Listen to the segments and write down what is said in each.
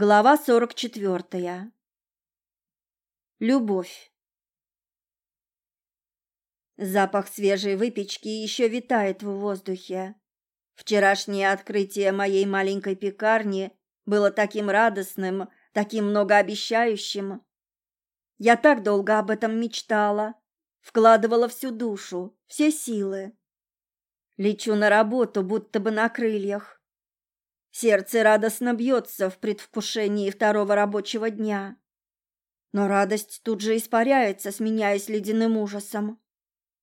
Глава сорок четвертая. Любовь. Запах свежей выпечки еще витает в воздухе. Вчерашнее открытие моей маленькой пекарни было таким радостным, таким многообещающим. Я так долго об этом мечтала, вкладывала всю душу, все силы. Лечу на работу, будто бы на крыльях. Сердце радостно бьется в предвкушении второго рабочего дня. Но радость тут же испаряется, сменяясь ледяным ужасом.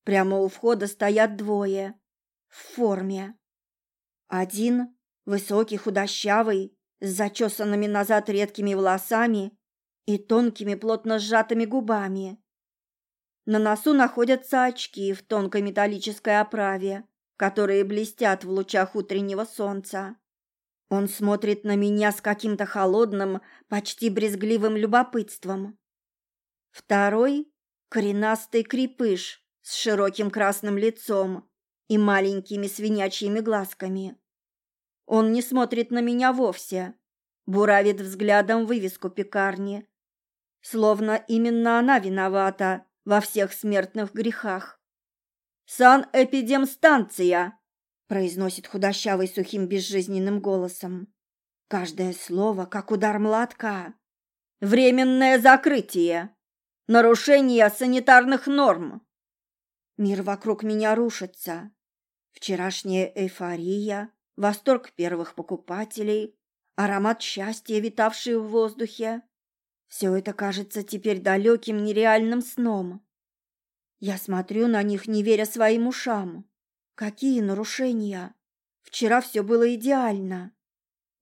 Прямо у входа стоят двое. В форме. Один – высокий, худощавый, с зачесанными назад редкими волосами и тонкими, плотно сжатыми губами. На носу находятся очки в тонкой металлической оправе, которые блестят в лучах утреннего солнца. Он смотрит на меня с каким-то холодным, почти брезгливым любопытством. Второй — коренастый крепыш с широким красным лицом и маленькими свинячьими глазками. Он не смотрит на меня вовсе, буравит взглядом вывеску пекарни, словно именно она виновата во всех смертных грехах. «Санэпидемстанция!» Произносит худощавый сухим безжизненным голосом. Каждое слово как удар молотка. Временное закрытие. Нарушение санитарных норм. Мир вокруг меня рушится. Вчерашняя эйфория, восторг первых покупателей, аромат счастья, витавший в воздухе. Все это кажется теперь далеким нереальным сном. Я смотрю на них, не веря своим ушам. Какие нарушения? Вчера все было идеально.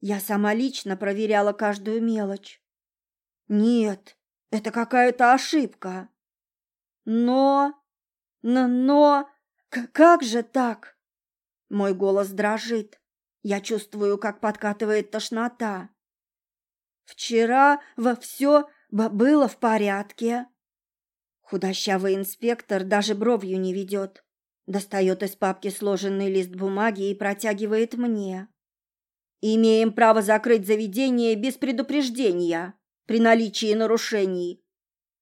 Я сама лично проверяла каждую мелочь. Нет, это какая-то ошибка. Но... Но... но... Как же так? Мой голос дрожит. Я чувствую, как подкатывает тошнота. Вчера во все было в порядке. Худощавый инспектор даже бровью не ведет. Достает из папки сложенный лист бумаги и протягивает мне. «Имеем право закрыть заведение без предупреждения при наличии нарушений»,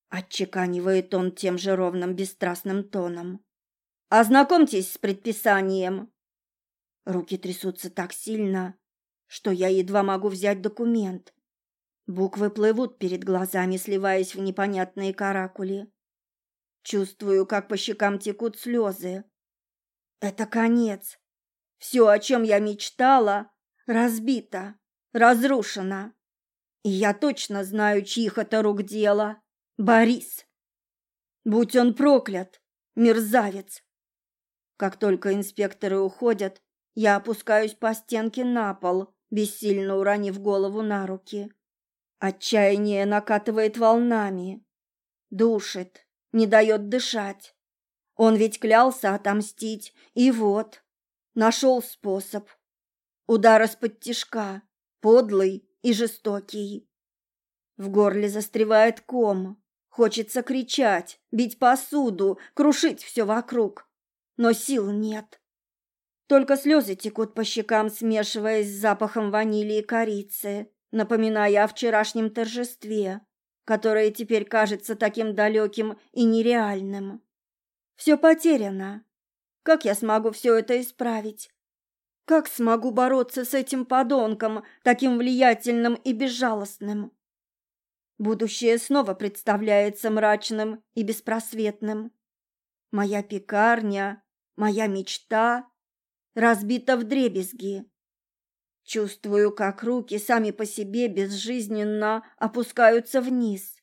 отчеканивает он тем же ровным бесстрастным тоном. «Ознакомьтесь с предписанием». Руки трясутся так сильно, что я едва могу взять документ. Буквы плывут перед глазами, сливаясь в непонятные каракули. Чувствую, как по щекам текут слезы. Это конец. Все, о чем я мечтала, разбито, разрушено. И я точно знаю, чьих это рук дело. Борис. Будь он проклят, мерзавец. Как только инспекторы уходят, я опускаюсь по стенке на пол, бессильно уронив голову на руки. Отчаяние накатывает волнами, душит, не дает дышать. Он ведь клялся отомстить, и вот, нашел способ. Удар из-под тишка, подлый и жестокий. В горле застревает ком. Хочется кричать, бить посуду, крушить все вокруг. Но сил нет. Только слезы текут по щекам, смешиваясь с запахом ванили и корицы, напоминая о вчерашнем торжестве, которое теперь кажется таким далеким и нереальным. Все потеряно. Как я смогу все это исправить? Как смогу бороться с этим подонком, таким влиятельным и безжалостным? Будущее снова представляется мрачным и беспросветным. Моя пекарня, моя мечта разбита в дребезги. Чувствую, как руки сами по себе безжизненно опускаются вниз.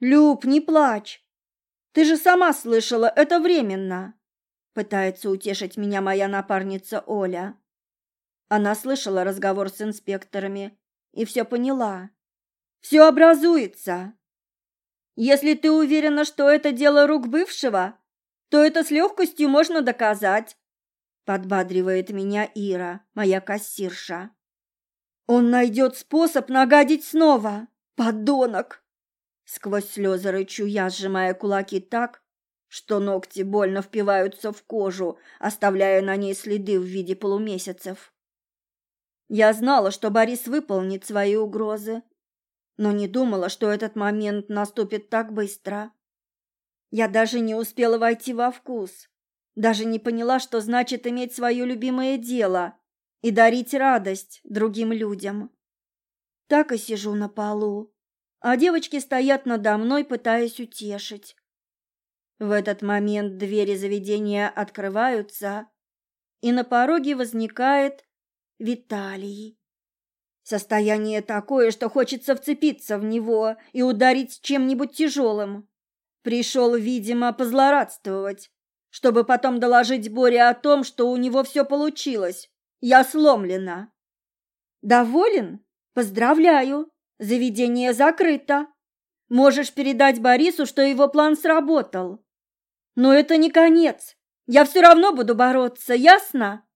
«Люб, не плачь! Ты же сама слышала, это временно!» Пытается утешить меня моя напарница Оля. Она слышала разговор с инспекторами и все поняла. «Все образуется!» «Если ты уверена, что это дело рук бывшего, то это с легкостью можно доказать», подбадривает меня Ира, моя кассирша. «Он найдет способ нагадить снова, подонок!» Сквозь слезы рычу я, сжимая кулаки так, что ногти больно впиваются в кожу, оставляя на ней следы в виде полумесяцев. Я знала, что Борис выполнит свои угрозы, но не думала, что этот момент наступит так быстро. Я даже не успела войти во вкус, даже не поняла, что значит иметь свое любимое дело и дарить радость другим людям. Так и сижу на полу, а девочки стоят надо мной, пытаясь утешить. В этот момент двери заведения открываются, и на пороге возникает Виталий. Состояние такое, что хочется вцепиться в него и ударить чем-нибудь тяжелым. Пришел, видимо, позлорадствовать, чтобы потом доложить Боре о том, что у него все получилось. Я сломлена. Доволен? Поздравляю. Заведение закрыто. Можешь передать Борису, что его план сработал. Но это не конец. Я все равно буду бороться, ясно?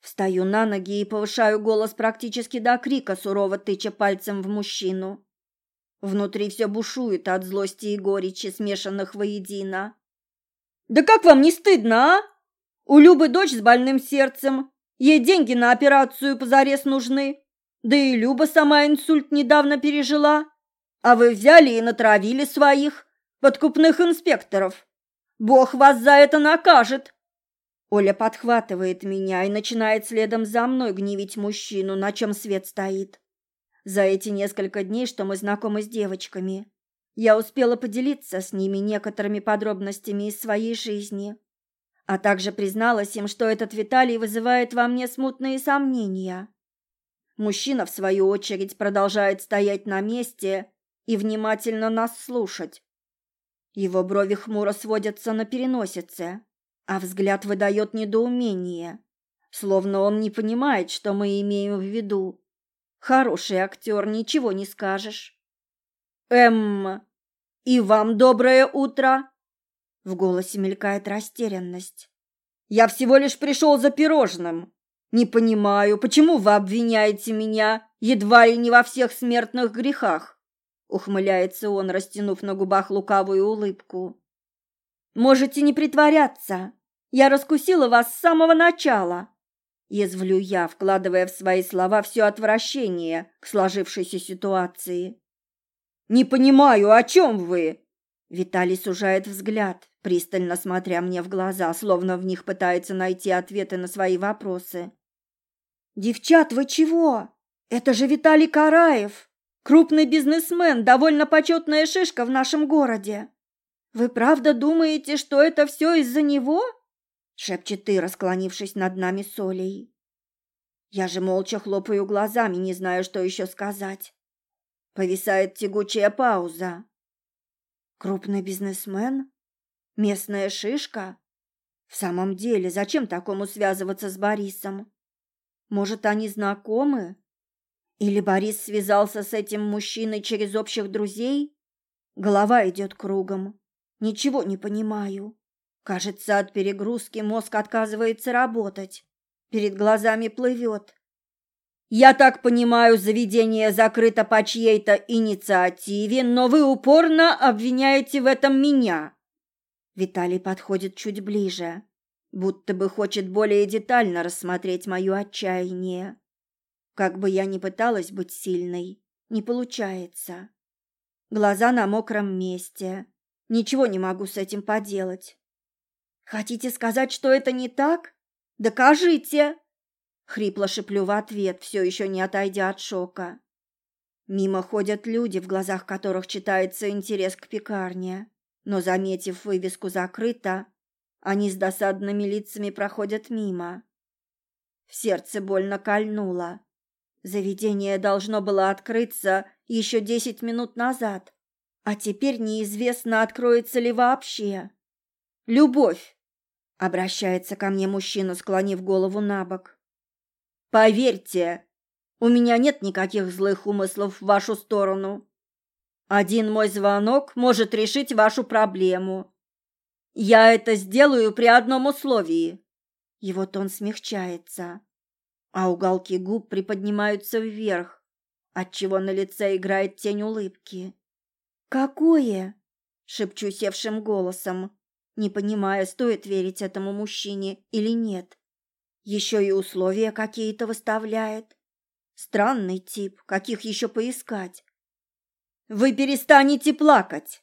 Встаю на ноги и повышаю голос практически до крика, сурово тыча пальцем в мужчину. Внутри все бушует от злости и горечи, смешанных воедино. «Да как вам не стыдно, а? У Любы дочь с больным сердцем. Ей деньги на операцию позарез нужны. Да и Люба сама инсульт недавно пережила. А вы взяли и натравили своих подкупных инспекторов. Бог вас за это накажет!» Оля подхватывает меня и начинает следом за мной гневить мужчину, на чем свет стоит. За эти несколько дней, что мы знакомы с девочками, я успела поделиться с ними некоторыми подробностями из своей жизни, а также призналась им, что этот Виталий вызывает во мне смутные сомнения. Мужчина, в свою очередь, продолжает стоять на месте и внимательно нас слушать. Его брови хмуро сводятся на переносице а взгляд выдает недоумение, словно он не понимает, что мы имеем в виду. Хороший актер, ничего не скажешь. Эмма, и вам доброе утро. В голосе мелькает растерянность. Я всего лишь пришел за пирожным. Не понимаю, почему вы обвиняете меня едва ли не во всех смертных грехах? Ухмыляется он, растянув на губах лукавую улыбку. Можете не притворяться. Я раскусила вас с самого начала. Язвлю я, вкладывая в свои слова все отвращение к сложившейся ситуации. Не понимаю, о чем вы? Виталий сужает взгляд, пристально смотря мне в глаза, словно в них пытается найти ответы на свои вопросы. Девчат, вы чего? Это же Виталий Караев, крупный бизнесмен, довольно почетная шишка в нашем городе. Вы правда думаете, что это все из-за него? шепчет ты, расклонившись над нами с Олей. Я же молча хлопаю глазами, не знаю, что еще сказать. Повисает тягучая пауза. Крупный бизнесмен? Местная шишка? В самом деле, зачем такому связываться с Борисом? Может, они знакомы? Или Борис связался с этим мужчиной через общих друзей? Голова идет кругом. Ничего не понимаю. Кажется, от перегрузки мозг отказывается работать. Перед глазами плывет. Я так понимаю, заведение закрыто по чьей-то инициативе, но вы упорно обвиняете в этом меня. Виталий подходит чуть ближе, будто бы хочет более детально рассмотреть мое отчаяние. Как бы я ни пыталась быть сильной, не получается. Глаза на мокром месте, Ничего не могу с этим поделать. Хотите сказать, что это не так? Докажите. Хрипло шеплю в ответ, все еще не отойдя от шока. Мимо ходят люди, в глазах которых читается интерес к пекарне, но заметив вывеску закрыто, они с досадными лицами проходят мимо. В сердце больно кольнуло. Заведение должно было открыться еще десять минут назад. А теперь неизвестно, откроется ли вообще. Любовь, обращается ко мне мужчина, склонив голову на бок. Поверьте, у меня нет никаких злых умыслов в вашу сторону. Один мой звонок может решить вашу проблему. Я это сделаю при одном условии. Его тон смягчается, а уголки губ приподнимаются вверх, отчего на лице играет тень улыбки. «Какое?» — шепчу севшим голосом, не понимая, стоит верить этому мужчине или нет. Еще и условия какие-то выставляет. Странный тип, каких еще поискать. Вы перестанете плакать,